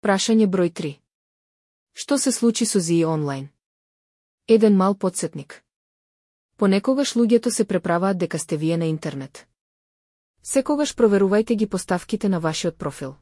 Прашање број 3. Што се случи со ЗИ онлайн? Еден мал подсетник. Понекогаш луѓето се преправаат дека сте вие на интернет. Секогаш проверувајте ги поставките на вашиот профил.